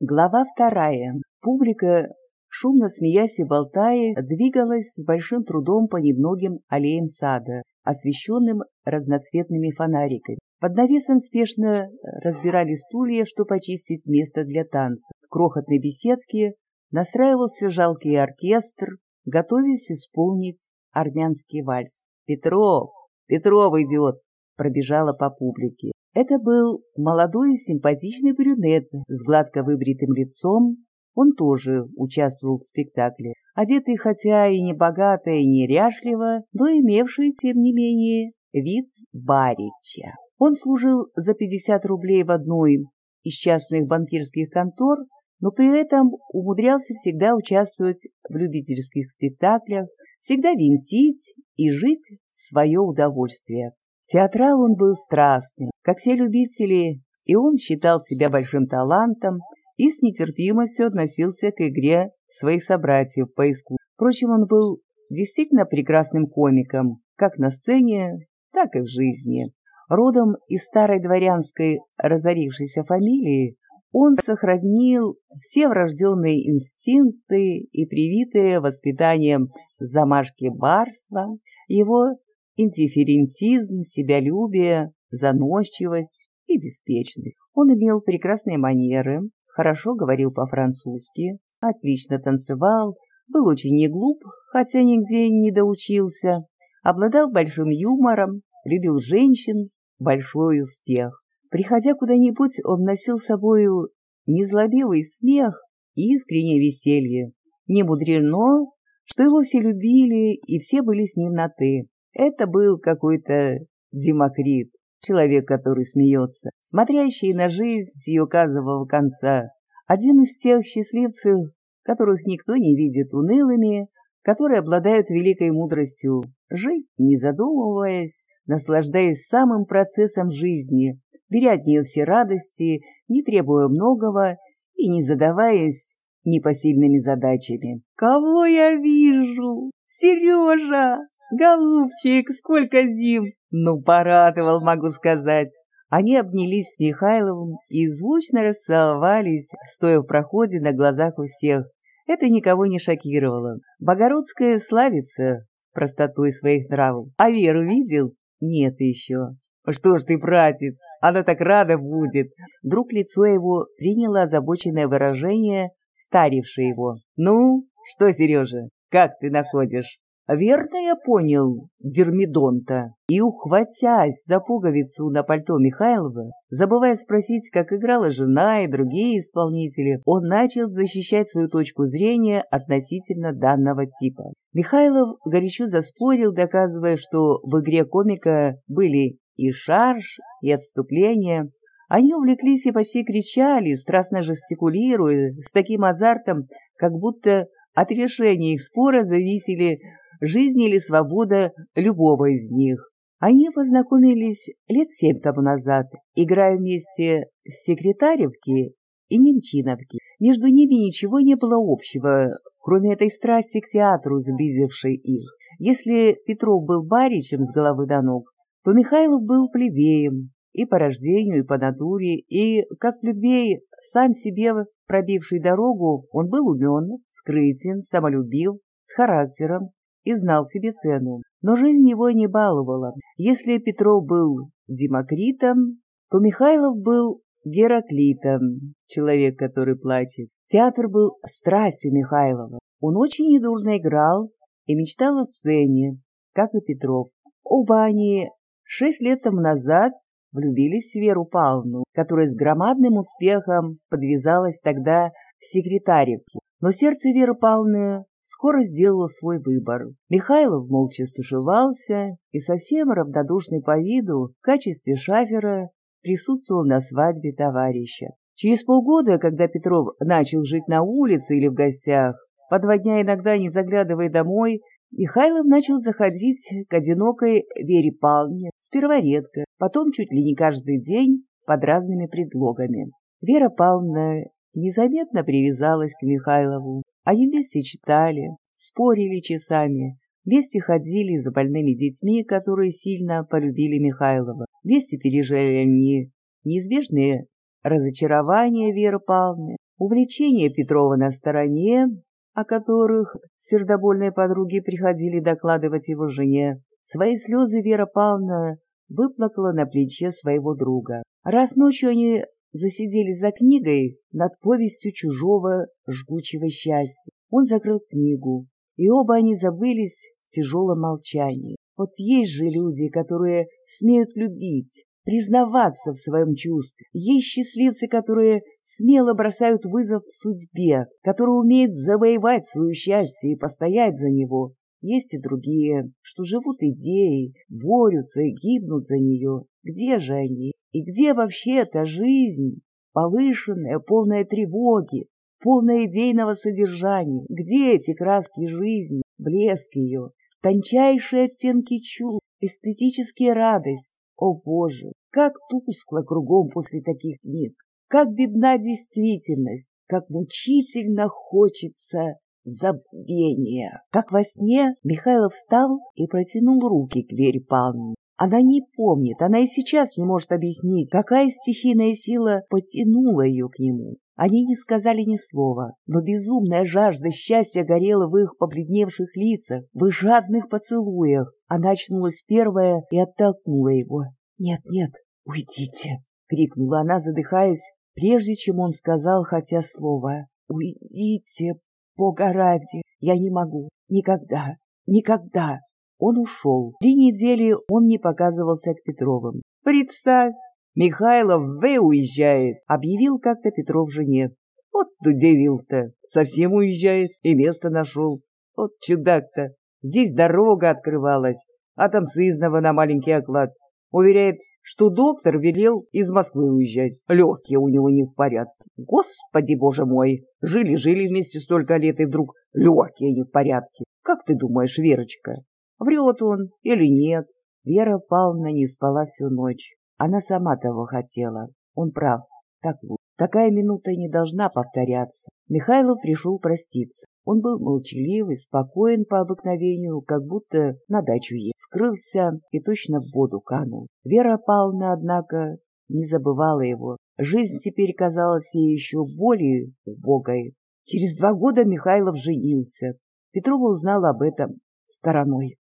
Глава вторая. Публика, шумно смеясь и болтая, двигалась с большим трудом по немногим аллеям сада, освещенным разноцветными фонариками. Под навесом спешно разбирали стулья, чтобы очистить место для танца. В крохотной беседке настраивался жалкий оркестр, готовясь исполнить армянский вальс. «Петров! Петров идет!» пробежала по публике. Это был молодой симпатичный брюнет с гладко выбритым лицом. Он тоже участвовал в спектакле, одетый хотя и не богато и не ряшливо, но имевший, тем не менее, вид барича. Он служил за 50 рублей в одной из частных банкирских контор, но при этом умудрялся всегда участвовать в любительских спектаклях, всегда винтить и жить в свое удовольствие. Театрал он был страстный, как все любители, и он считал себя большим талантом и с нетерпимостью относился к игре своих собратьев по искусству. Впрочем, он был действительно прекрасным комиком, как на сцене, так и в жизни. Родом из старой дворянской разорившейся фамилии, он сохранил все врожденные инстинкты и привитые воспитанием замашки барства, его индифферентизм, себялюбие, заносчивость и беспечность. Он имел прекрасные манеры, хорошо говорил по-французски, отлично танцевал, был очень не глуп, хотя нигде не доучился, обладал большим юмором, любил женщин, большой успех. Приходя куда-нибудь, он носил с собою незлобивый смех и искреннее веселье. Не мудрено, что его все любили и все были с ним на «ты». Это был какой-то Демокрит, человек, который смеется, смотрящий на жизнь с ее указывого конца. Один из тех счастливцев, которых никто не видит унылыми, которые обладают великой мудростью жить, не задумываясь, наслаждаясь самым процессом жизни, беря от нее все радости, не требуя многого и не задаваясь непосильными задачами. «Кого я вижу? Сережа!» «Голубчик, сколько зим!» «Ну, порадовал, могу сказать!» Они обнялись с Михайловым и звучно расцеловались, стоя в проходе на глазах у всех. Это никого не шокировало. Богородская славится простотой своих нравов. А Веру видел? Нет еще. «Что ж ты, братец, она так рада будет!» Вдруг лицо его приняло озабоченное выражение, старившее его. «Ну, что, Сережа, как ты находишь?» Верно я понял Дермидонта, и, ухватясь за пуговицу на пальто Михайлова, забывая спросить, как играла жена и другие исполнители, он начал защищать свою точку зрения относительно данного типа. Михайлов горячо заспорил, доказывая, что в игре комика были и шарж, и отступление. Они увлеклись и почти кричали, страстно жестикулируя, с таким азартом, как будто от решения их спора зависели жизнь или свобода любого из них. Они познакомились лет семь тому назад, играя вместе в Секретаревке и Немчиновке. Между ними ничего не было общего, кроме этой страсти к театру, сблизившей их. Если Петров был баричем с головы до ног, то Михайлов был плебеем и по рождению, и по натуре, и, как плебей, сам себе пробивший дорогу, он был умен, скрытен, самолюбив, с характером, и знал себе цену. Но жизнь его не баловала. Если Петров был Демокритом, то Михайлов был Гераклитом, человек, который плачет. Театр был страстью Михайлова. Он очень недурно играл и мечтал о сцене, как и Петров. Оба они шесть лет тому назад влюбились в Веру Павловну, которая с громадным успехом подвязалась тогда в секретаревке. Но сердце Веры Павловны скоро сделала свой выбор. Михайлов молча стушевался и совсем равнодушный по виду в качестве шафера присутствовал на свадьбе товарища. Через полгода, когда Петров начал жить на улице или в гостях, по два дня иногда не заглядывая домой, Михайлов начал заходить к одинокой Вере Павловне, сперва редко, потом чуть ли не каждый день под разными предлогами. Вера Павловна незаметно привязалась к Михайлову, они вместе читали, спорили часами, вместе ходили за больными детьми, которые сильно полюбили Михайлова. Вместе пережили они неизбежные разочарования Веры Павловны, Увлечения Петрова на стороне, о которых сердобольные подруги приходили докладывать его жене, свои слезы Вера Павловна выплакала на плече своего друга. Раз ночью они засиделись за книгой над повестью чужого жгучего счастья. Он закрыл книгу, и оба они забылись в тяжелом молчании. Вот есть же люди, которые смеют любить, признаваться в своем чувстве. Есть счастливцы, которые смело бросают вызов судьбе, которые умеют завоевать свое счастье и постоять за него. Есть и другие, что живут идеей, борются и гибнут за нее. Где же они? И где вообще эта жизнь? Повышенная, полная тревоги, полная идейного содержания. Где эти краски жизни, блеск ее, тончайшие оттенки чувств, эстетические радости? О, Боже, как тускло кругом после таких книг, как бедна действительность, как мучительно хочется забвения. Как во сне Михайлов встал и протянул руки к Вере Павловне. Она не помнит, она и сейчас не может объяснить, какая стихийная сила потянула ее к нему. Они не сказали ни слова, но безумная жажда счастья горела в их побледневших лицах, в их жадных поцелуях. Она очнулась первая и оттолкнула его. «Нет, нет, уйдите!» — крикнула она, задыхаясь, прежде чем он сказал хотя слово. «Уйдите, Бога ради! Я не могу! Никогда! Никогда!» Он ушел. Три недели он не показывался к Петровым. «Представь, Михайлов В. уезжает», — объявил как-то Петров жене. «Вот удивил-то, совсем уезжает и место нашел. Вот чудак-то, здесь дорога открывалась, а там сызнова на маленький оклад. Уверяет, что доктор велел из Москвы уезжать. Легкие у него не в порядке. Господи, боже мой! Жили-жили вместе столько лет, и вдруг легкие не в порядке. Как ты думаешь, Верочка, Врет он или нет? Вера Павловна не спала всю ночь. Она сама того хотела. Он прав. Так лучше. Такая минута не должна повторяться. Михайлов пришел проститься. Он был молчаливый, спокоен по обыкновению, как будто на дачу едет. Скрылся и точно в воду канул. Вера Павловна, однако, не забывала его. Жизнь теперь казалась ей еще более убогой. Через два года Михайлов женился. Петрова узнала об этом стороной.